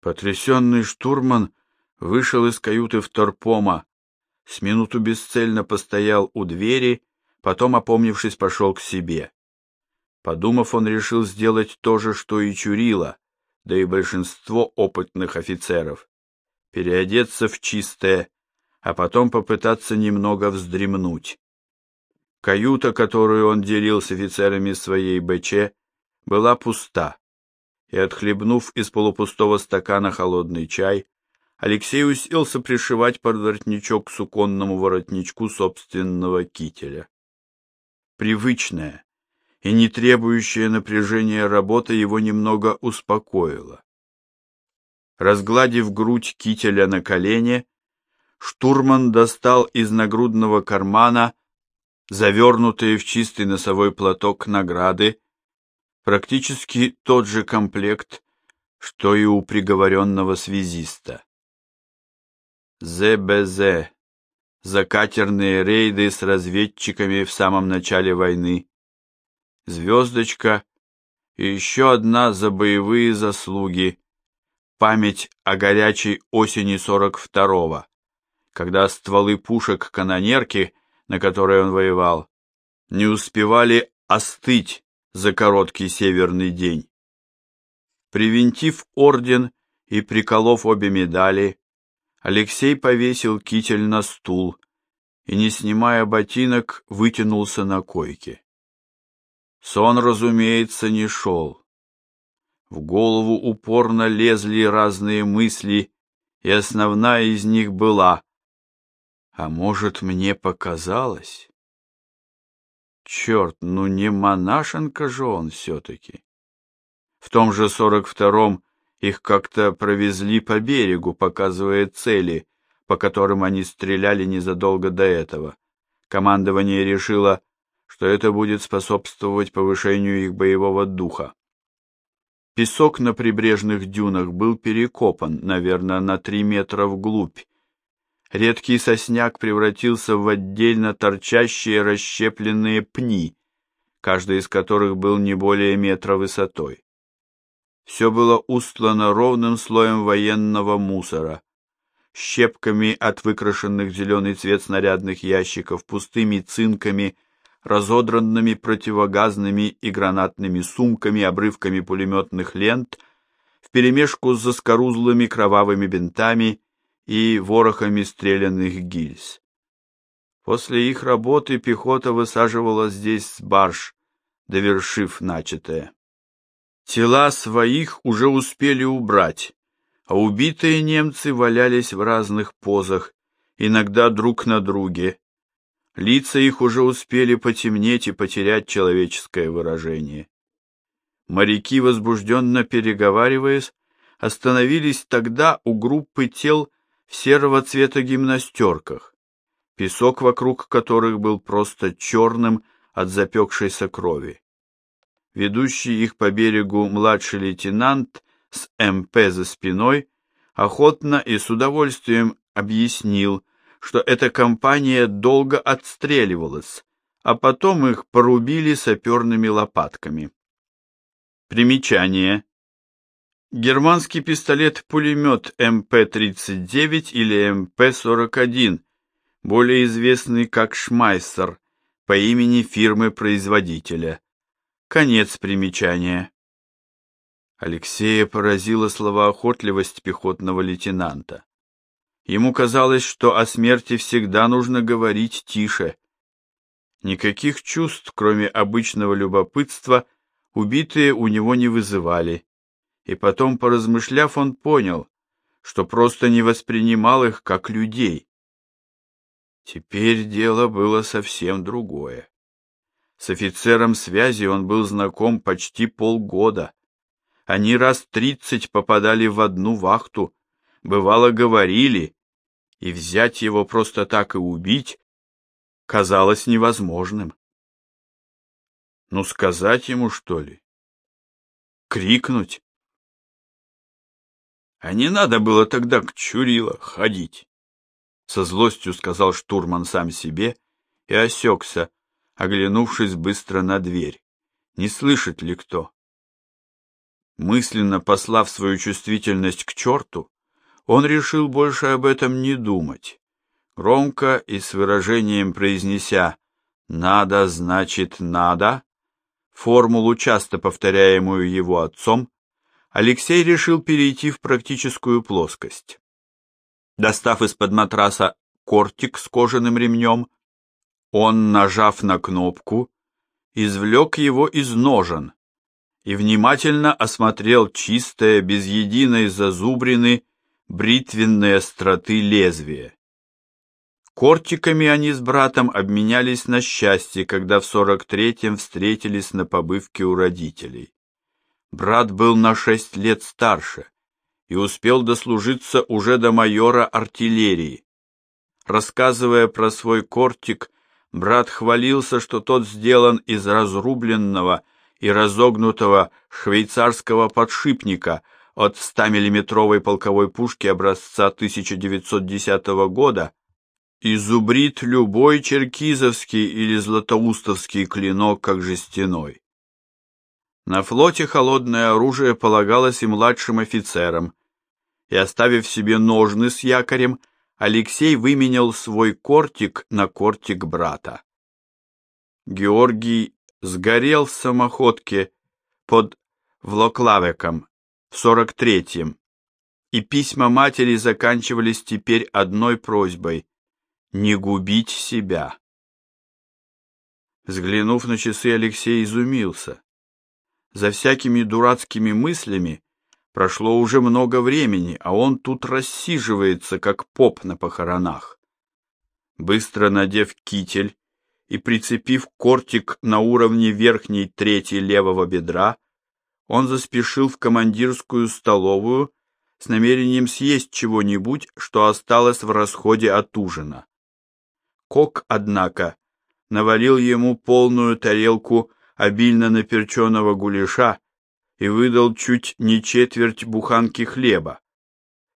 Потрясенный штурман вышел из каюты вторпома, с минуту бесцельно постоял у двери, потом, опомнившись, пошел к себе. Подумав, он решил сделать то же, что и Чурила, да и большинство опытных офицеров. Переодеться в чистое, а потом попытаться немного вздремнуть. Каюта, которую он делил с офицерами своей БЧ, была пуста, и, отхлебнув из полупустого стакана холодный чай, Алексей уселся пришивать под воротничок к суконному воротничку собственного кителя. Привычная и не требующая напряжения работа его немного успокоила. Разгладив грудь кителя на колене, штурман достал из нагрудного кармана завернутые в чистый носовой платок награды, практически тот же комплект, что и у приговоренного связиста. ЗБЗ. Закатерные рейды с разведчиками в самом начале войны. Звездочка и еще одна за боевые заслуги. Память о горячей осени 42-го, когда стволы пушек канонерки, на которой он воевал, не успевали остыть за короткий северный день. Привинтив орден и приколов обе медали, Алексей повесил китель на стул и, не снимая ботинок, вытянулся на койке. Сон, разумеется, не шел. В голову упорно лезли разные мысли, и основная из них была «А может, мне показалось?» Черт, ну не монашенка же он все-таки. В том же сорок втором их как-то провезли по берегу, показывая цели, по которым они стреляли незадолго до этого. Командование решило, что это будет способствовать повышению их боевого духа. Песок на прибрежных дюнах был перекопан, наверное, на три метра вглубь. Редкий сосняк превратился в отдельно торчащие расщепленные пни, каждый из которых был не более метра высотой. Все было устлано ровным слоем военного мусора, щепками от выкрашенных зеленый цвет снарядных ящиков, пустыми цинками, разодранными противогазными и гранатными сумками, обрывками пулеметных лент, вперемешку с заскорузлыми кровавыми бинтами и ворохами стрелянных гильз. После их работы пехота высаживала здесь с барж, довершив начатое. Тела своих уже успели убрать, а убитые немцы валялись в разных позах, иногда друг на друге. Лица их уже успели потемнеть и потерять человеческое выражение. Моряки, возбужденно переговариваясь, остановились тогда у группы тел в серого цвета гимнастерках, песок вокруг которых был просто черным от запекшейся крови ведущий их по берегу младший лейтенант с МП за спиной, охотно и с удовольствием объяснил, что эта компания долго отстреливалась, а потом их порубили саперными лопатками. Примечание. Германский пистолет-пулемет МП-39 или МП-41, более известный как Шмайсер, по имени фирмы-производителя. Конец примечания. Алексея поразила словоохотливость пехотного лейтенанта. Ему казалось, что о смерти всегда нужно говорить тише. Никаких чувств, кроме обычного любопытства, убитые у него не вызывали. И потом, поразмышляв, он понял, что просто не воспринимал их как людей. Теперь дело было совсем другое. С офицером связи он был знаком почти полгода. Они раз тридцать попадали в одну вахту, бывало говорили, и взять его просто так и убить казалось невозможным. Ну, сказать ему, что ли? Крикнуть? А не надо было тогда к Чурила ходить. Со злостью сказал штурман сам себе и осекся, оглянувшись быстро на дверь. Не слышит ли кто? Мысленно послав свою чувствительность к черту, он решил больше об этом не думать. Громко и с выражением произнеся «надо, значит, надо», формулу, часто повторяемую его отцом, Алексей решил перейти в практическую плоскость. Достав из-под матраса кортик с кожаным ремнем, он, нажав на кнопку, извлек его из ножен и внимательно осмотрел чистое, без единой зазубрины, бритвенные остроты лезвия. Кортиками они с братом обменялись на счастье, когда в сорок третьем встретились на побывке у родителей. Брат был на шесть лет старше и успел дослужиться уже до майора артиллерии. Рассказывая про свой кортик, брат хвалился, что тот сделан из разрубленного и разогнутого швейцарского подшипника от 100-миллиметровой полковой пушки образца 1910 года, изубрит любой черкизовский или златоустовский клинок, как жестяной. На флоте холодное оружие полагалось и младшим офицерам, и, оставив себе ножны с якорем, Алексей выменял свой кортик на кортик брата. Георгий сгорел в самоходке под Влоклавеком в сорок третьем, и письма матери заканчивались теперь одной просьбой не губить себя. Взглянув на часы, Алексей изумился. За всякими дурацкими мыслями прошло уже много времени, а он тут рассиживается, как поп на похоронах. Быстро надев китель и прицепив кортик на уровне верхней трети левого бедра, он заспешил в командирскую столовую с намерением съесть чего-нибудь, что осталось в расходе от ужина. Кок, однако, навалил ему полную тарелку обильно наперченного гуляша и выдал чуть не четверть буханки хлеба.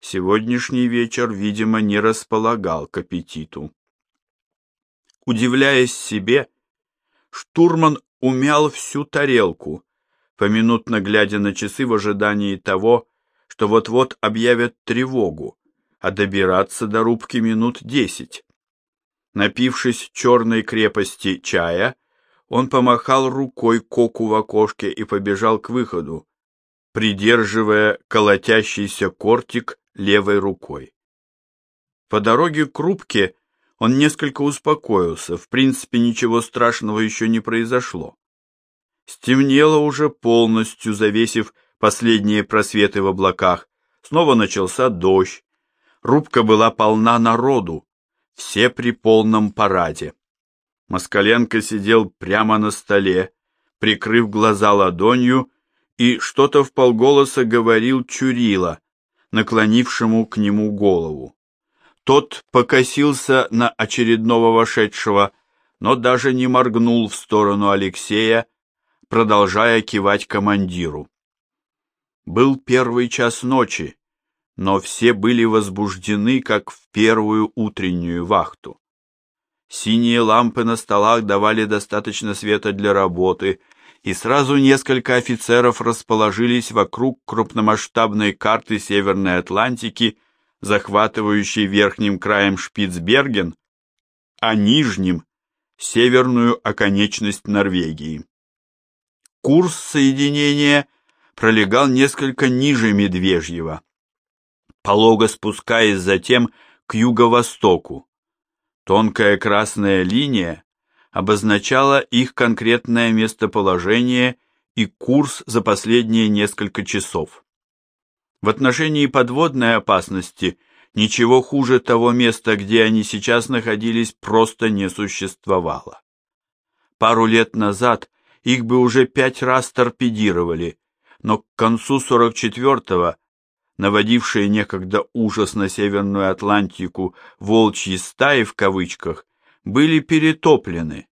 Сегодняшний вечер, видимо, не располагал к аппетиту. Удивляясь себе, штурман умял всю тарелку, поминутно глядя на часы в ожидании того, что вот-вот объявят тревогу, а добираться до рубки минут десять. Напившись черной крепости чая, он помахал рукой коку в окошке и побежал к выходу, придерживая колотящийся кортик левой рукой. По дороге к рубке он несколько успокоился, в принципе ничего страшного еще не произошло. Стемнело уже полностью, завесив последние просветы в облаках, снова начался дождь, рубка была полна народу, все при полном параде. Москаленко сидел прямо на столе, прикрыв глаза ладонью, и что-то в полголоса говорил Чурила, наклонившему к нему голову. Тот покосился на очередного вошедшего, но даже не моргнул в сторону Алексея, продолжая кивать командиру. Был первый час ночи, но все были возбуждены, как в первую утреннюю вахту. Синие лампы на столах давали достаточно света для работы, и сразу несколько офицеров расположились вокруг крупномасштабной карты Северной Атлантики, захватывающей верхним краем Шпицберген, а нижним — северную оконечность Норвегии. Курс соединения пролегал несколько ниже Медвежьего, полого спускаясь затем к юго-востоку. Тонкая красная линия обозначала их конкретное местоположение и курс за последние несколько часов. В отношении подводной опасности ничего хуже того места, где они сейчас находились, просто не существовало. Пару лет назад их бы уже пять раз торпедировали, но к концу 44-го наводившие некогда ужас на Северную Атлантику «волчьи стаи» в кавычках, были перетоплены,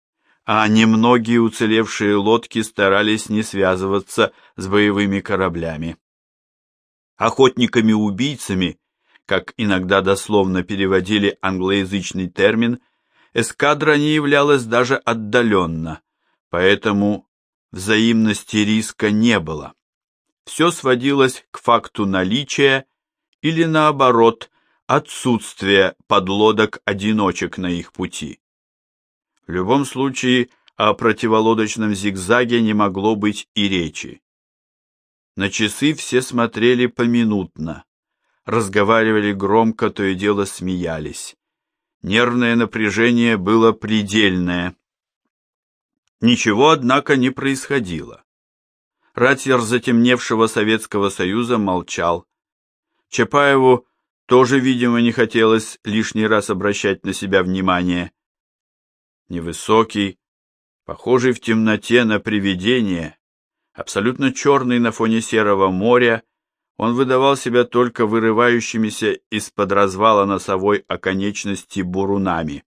а немногие уцелевшие лодки старались не связываться с боевыми кораблями. Охотниками-убийцами, как иногда дословно переводили англоязычный термин, эскадра не являлась даже отдаленно, поэтому взаимности риска не было. Все сводилось к факту наличия или, наоборот, отсутствия подлодок-одиночек на их пути. В любом случае, о противолодочном зигзаге не могло быть и речи. На часы все смотрели поминутно, разговаривали громко, то и дело смеялись. Нервное напряжение было предельное. Ничего, однако, не происходило. Ратьер затемневшего Советского Союза молчал. Чапаеву тоже, видимо, не хотелось лишний раз обращать на себя внимание. Невысокий, похожий в темноте на привидение, абсолютно черный на фоне серого моря, он выдавал себя только вырывающимися из-под развала носовой оконечности бурунами.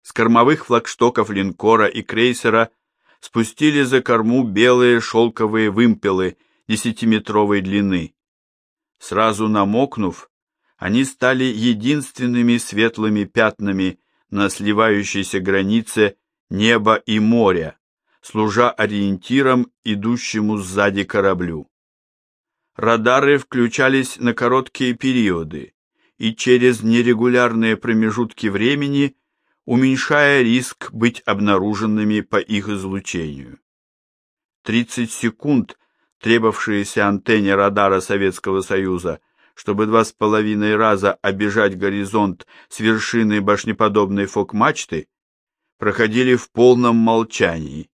С кормовых флагштоков линкора и крейсера спустили за корму белые шелковые вымпелы десятиметровой длины. Сразу намокнув, они стали единственными светлыми пятнами на сливающейся границе неба и моря, служа ориентиром идущему сзади кораблю. Радары включались на короткие периоды и через нерегулярные промежутки времени уменьшая риск быть обнаруженными по их излучению. 30 секунд, требовавшиеся антенне радара Советского Союза, чтобы два с половиной раза обижать горизонт с вершины башнеподобной фок-мачты, проходили в полном молчании.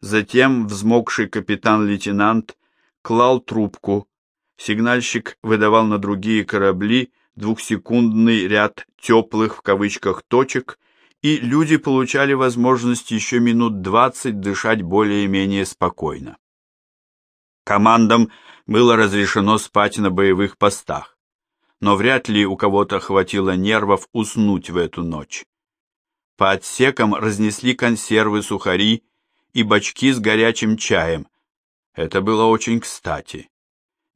Затем взмокший капитан-лейтенант клал трубку, сигнальщик выдавал на другие корабли двухсекундный ряд «теплых» в кавычках точек и люди получали возможность еще минут двадцать дышать более-менее спокойно. Командам было разрешено спать на боевых постах, но вряд ли у кого-то хватило нервов уснуть в эту ночь. По отсекам разнесли консервы, сухари и бачки с горячим чаем. Это было очень кстати.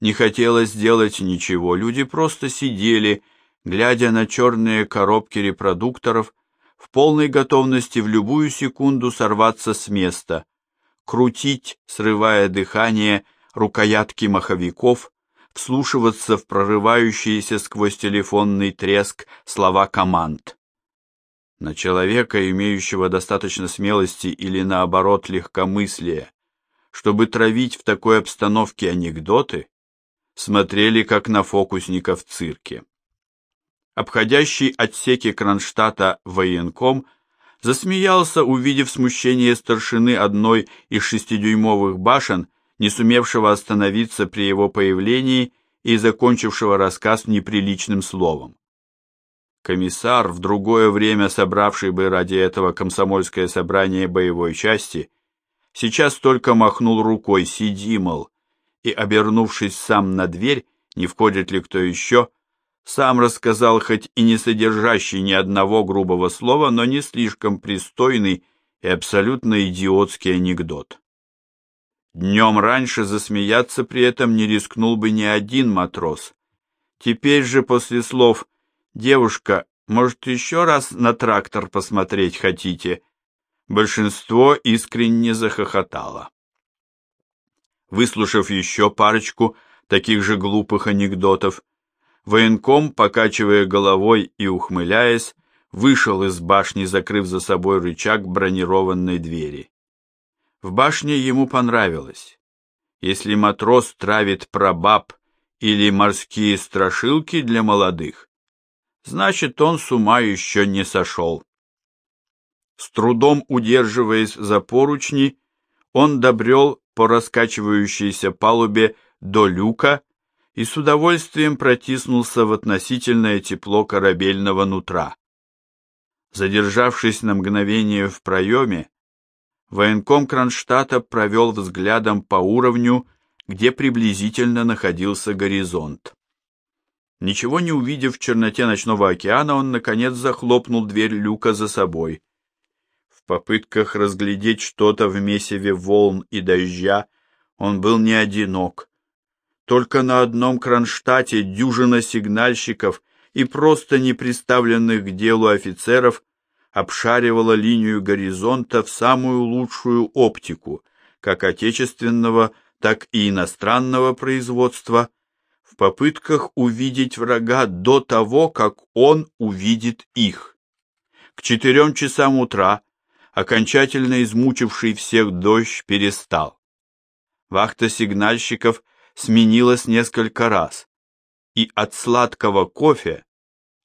Не хотелось делать ничего, люди просто сидели, глядя на черные коробки репродукторов в полной готовности в любую секунду сорваться с места, крутить, срывая дыхание, рукоятки маховиков, вслушиваться в прорывающиеся сквозь телефонный треск слова команд. На человека, имеющего достаточно смелости или наоборот легкомыслия, чтобы травить в такой обстановке анекдоты, смотрели как на фокусника в цирке обходящий отсеки Кронштадта военком, засмеялся, увидев смущение старшины одной из шестидюймовых башен, не сумевшего остановиться при его появлении и закончившего рассказ неприличным словом. Комиссар, в другое время собравший бы ради этого комсомольское собрание боевой части, сейчас только махнул рукой «сиди, мол», и, обернувшись сам на дверь, не входит ли кто еще, сам рассказал хоть и не содержащий ни одного грубого слова, но не слишком пристойный и абсолютно идиотский анекдот. Днем раньше засмеяться при этом не рискнул бы ни один матрос. Теперь же после слов «Девушка, может, еще раз на трактор посмотреть хотите?» Большинство искренне захохотало. Выслушав еще парочку таких же глупых анекдотов, Военком, покачивая головой и ухмыляясь, вышел из башни, закрыв за собой рычаг бронированной двери. В башне ему понравилось. Если матрос травит пробаб или морские страшилки для молодых, значит, он с ума еще не сошел. С трудом удерживаясь за поручни, он добрел по раскачивающейся палубе до люка и с удовольствием протиснулся в относительное тепло корабельного нутра. Задержавшись на мгновение в проеме, военком Кронштадта провел взглядом по уровню, где приблизительно находился горизонт. Ничего не увидев в черноте ночного океана, он, наконец, захлопнул дверь люка за собой. В попытках разглядеть что-то в месиве волн и дождя он был не одинок. Только на одном Кронштадте дюжина сигнальщиков и просто не приставленных к делу офицеров обшаривала линию горизонта в самую лучшую оптику, как отечественного, так и иностранного производства, в попытках увидеть врага до того, как он увидит их. К четырем часам утра окончательно измучивший всех дождь перестал. Вахта сигнальщиков сменилась несколько раз, и от сладкого кофе,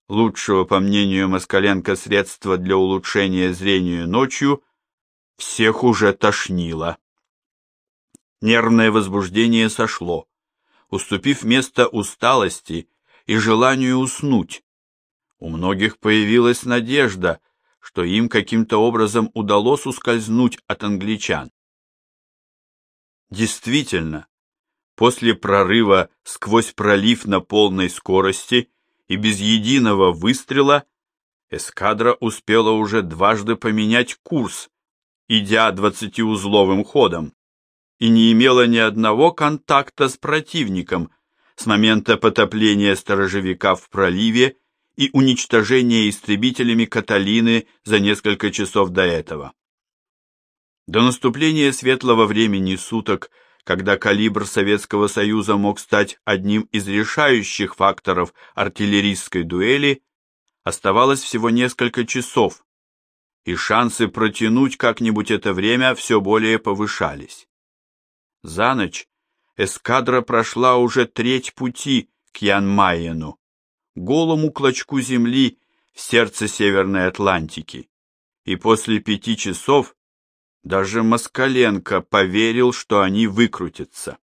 лучшего, по мнению Москаленко, средства для улучшения зрения ночью, всех уже тошнило. Нервное возбуждение сошло, уступив место усталости и желанию уснуть. У многих появилась надежда, что им каким-то образом удалось ускользнуть от англичан. Действительно, после прорыва сквозь пролив на полной скорости и без единого выстрела эскадра успела уже дважды поменять курс, идя двадцатиузловым ходом, и не имела ни одного контакта с противником с момента потопления сторожевика в проливе и уничтожения истребителями Каталины за несколько часов до этого. До наступления светлого времени суток, когда калибр Советского Союза мог стать одним из решающих факторов артиллерийской дуэли, оставалось всего несколько часов, и шансы протянуть как-нибудь это время все более повышались. За ночь эскадра прошла уже треть пути к Янмайену, голому клочку земли в сердце Северной Атлантики, и после пяти часов даже Москаленко поверил, что они выкрутятся.